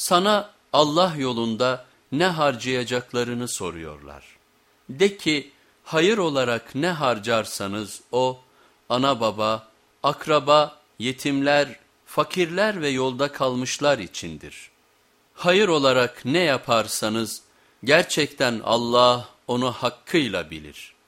Sana Allah yolunda ne harcayacaklarını soruyorlar. De ki hayır olarak ne harcarsanız o ana baba, akraba, yetimler, fakirler ve yolda kalmışlar içindir. Hayır olarak ne yaparsanız gerçekten Allah onu hakkıyla bilir.''